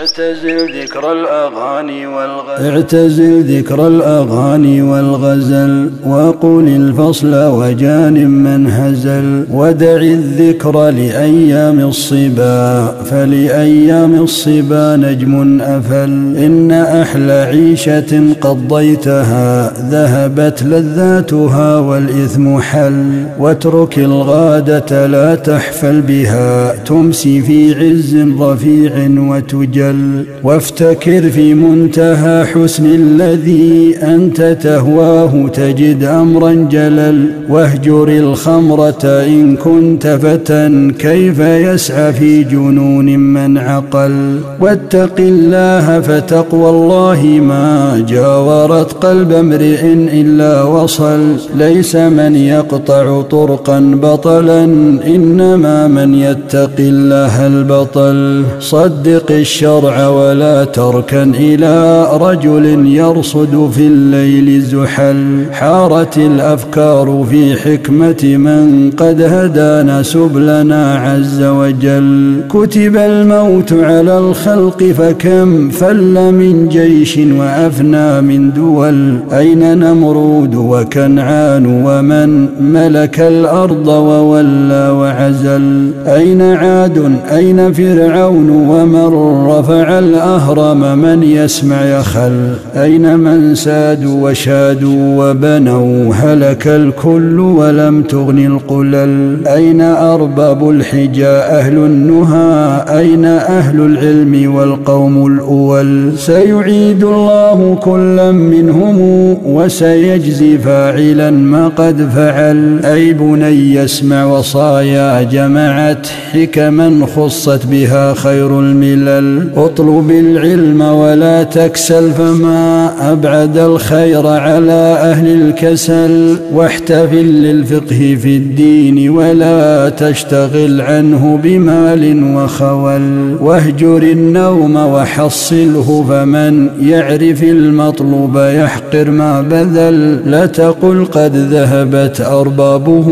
اعتزل ذكر الأغاني والغزل. اعتزل ذكر الأغاني والغزل وقل الفصل وجان من هزل. ودع الذكر لأيام الصبا فلأيام الصبا نجم أفل. إن أحلى عيشة قضيتها ذهبت لذاتها والإثم حل. واترك الغادة لا تحفل بها تمسي في عز رفيع وتجل وافتكر في منتهى حسن الذي أنت تهواه تجد أمرا جلل واهجر الخمرة إن كنت فتى كيف يسعى في جنون من عقل؟ واتق الله فتقوى الله ما جاورت قلب امرئ إلا وصل. ليس من يقطع طرقا بطلا إنما من يتق الله البطل. صدق الشرع ولا تركن إلى رجل يرصد في الليل زحل. حارت الأفكار في حكمة من قد هدانا سبلنا عز وجل. كتب الموت على الخلق فكم فل من جيش وأفنى من دول. أين نمرود وكنعان ومن ملك الأرض وولى وعزل. أين عاد؟ أين فرعون ومن رفع؟ الأهرم من يسمع يخل أين من سادوا وشادوا وبنوا هلك الكل ولم تغن القلل. أين أرباب الحجى أهل النهى؟ أين أهل العلم والقوم الأول؟ سيعيد الله كلا منهم وسيجزي فاعلا ما قد فعل. أي بني اسمع وصايا جمعت حكما خصت بها خير الملل. اطلب العلم ولا تكسل فما أبعد الخير على أهل الكسل واحتفل للفقه في الدين ولا تشتغل عنه بمال وخول. واهجر النوم وحصله فمن يعرف المطلوب يحقر ما بذل. لا تقل قد ذهبت أربابه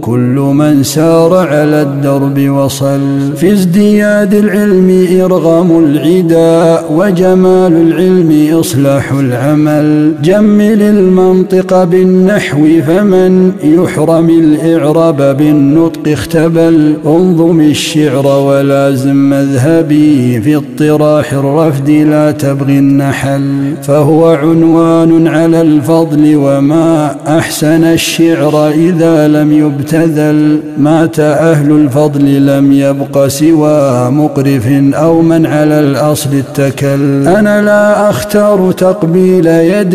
كل من سار على الدرب وصل. في ازدياد العلم العدا وجمال العلم إصلاح العمل. جمل المنطق بالنحو فمن يحرم الإعراب بالنطق اختبل. انظم الشعر ولازم مذهبي في اطراح الرفد لا تبغي النحل. فهو عنوان على الفضل وما أحسن الشعر إذا لم يبتذل. مات أهل الفضل لم يبق سوى مقرف أو من على الأصل اتكل أنا لا أختار تقبيل يد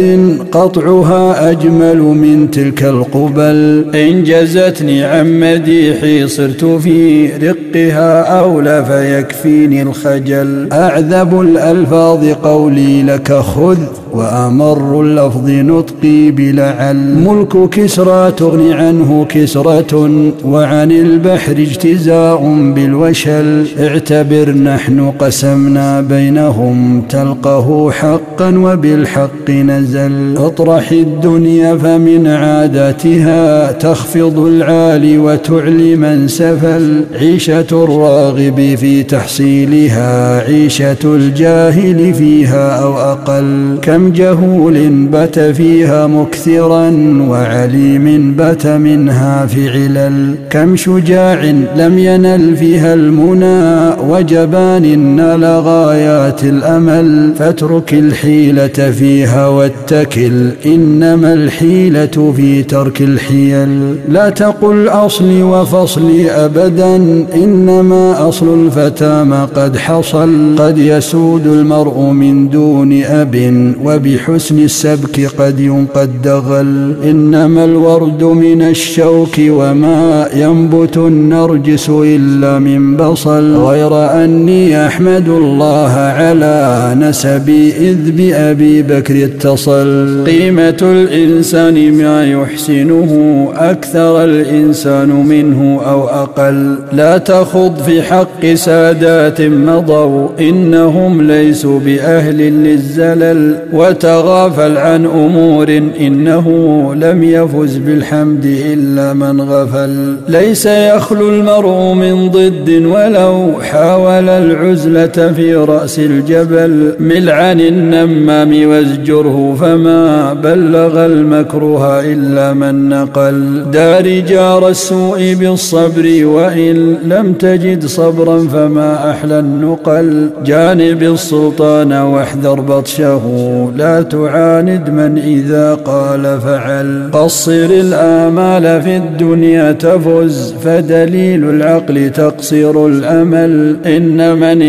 قطعها أجمل من تلك القبل. إن جزتني عن مديحي صرت في رقها أولى فيكفيني الخجل. أعذب الألفاظ قولي لك خذ وأمر اللفظ نطقي بلعل. ملك كسرى تغني عنه كسرة وعن البحر اجتزاء بالوشل. اعتبر نحن قسمنا بينهم تلقه حقا وبالحق نزل اطرح الدنيا فمن عاداتها تخفض العالي وتعلي من سفل عيشة الراغب في تحصيلها عيشة الجاهل فيها أو أقل كم جهول بت فيها مكثرا وعليم بت منها في علل كم شجاع لم ينل فيها المنى وجبان نال غايات الأمل فاترك الحيلة فيها واتكل. إنما الحيلة في ترك الحيل. لا تقل أصلي وفصلي أبدا. إنما أصل الفتى ما قد حصل. قد يسود المرء من دون أب وبحسن السبك قد ينقد دغل إنما الورد من الشوك وما ينبت النرجس إلا من بصل. غير أني أحمد الله على نسبي إذ بأبي بكر اتصل. قيمة الإنسان ما يحسنه أكثر الإنسان منه أو أقل. لا تخض في حق سادات مضوا إنهم ليسوا بأهل للزلل. وتغافل عن أمور إنه لم يفز بالحمد إلا من غفل. ليس يخلو المرء من ضد ولو حاول العزلة في رأس الجبل. مل عن النمام وازجره فما بلغ المكروه إلا من نقل. دار جار السوء بالصبر وإن لم تجد صبرا فما أحلى النقل. جانب السلطان واحذر بطشه لا تعاند من إذا قال فعل. قصر الآمال في الدنيا تفز فدليل العقل تقصير الأمل. إن من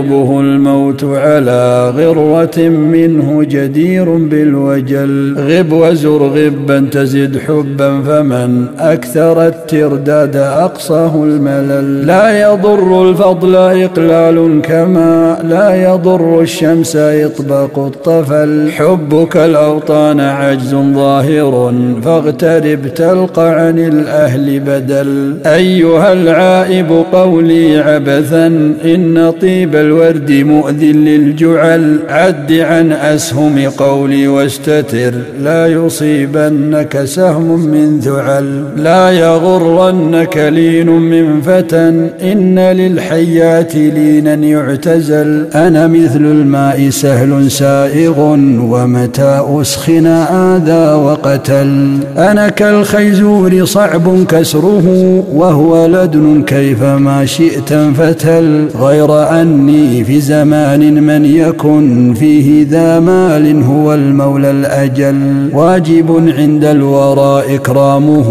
يطلبه الموت على غروة منه جدير بالوجل. غب وزر غبا تزد حبا فمن أكثر الترداد أقصاه الملل. لا يضر الفضل إقلال كما لا يضر الشمس إطباق الطفل. حبك الأوطان عجز ظاهر فاغترب تلقى عن الأهل بدل. أيها العائب قولي عبثا إن طيب الورد مؤذ للجعل عد عن أسهم قولي واستتر لا يصيبنك سهم من ذعل لا يغرنك لين من فتى إن للحيات لينا يعتزل. أنا مثل الماء سهل سائغ ومتى أسخن آذى وقتل. أنا كالخيزور صعب كسره وهو لدن كيفما شئت فتل غير أني في زمان من يكن فيه ذا مال هو المولى الأجل. واجب عند الورى إكرامه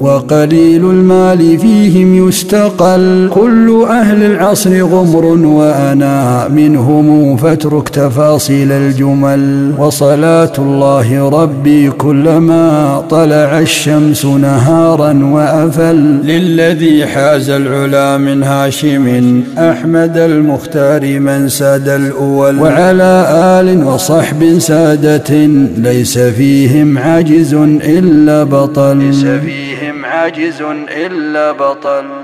وقليل المال فيهم يستقل. كل أهل العصر غمر وأنا منهم فاترك تفاصيل الجمل. وصلاة الله ربي كلما طلع الشمس نهارا وأفل. للذي حاز العلا من هاشم أحمد المختار. من ساد الأول. وعلى آل وصحب سادة ليس فيهم عاجز إلا بطل. ليس فيهم عاجز إلا بطل.